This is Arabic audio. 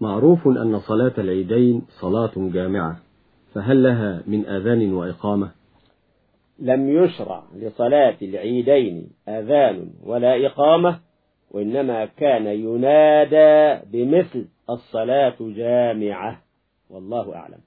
معروف أن صلاة العيدين صلاة جامعة فهل لها من أذان وإقامة؟ لم يشرع لصلاة العيدين أذان ولا إقامة وإنما كان ينادى بمثل الصلاة جامعة والله أعلم.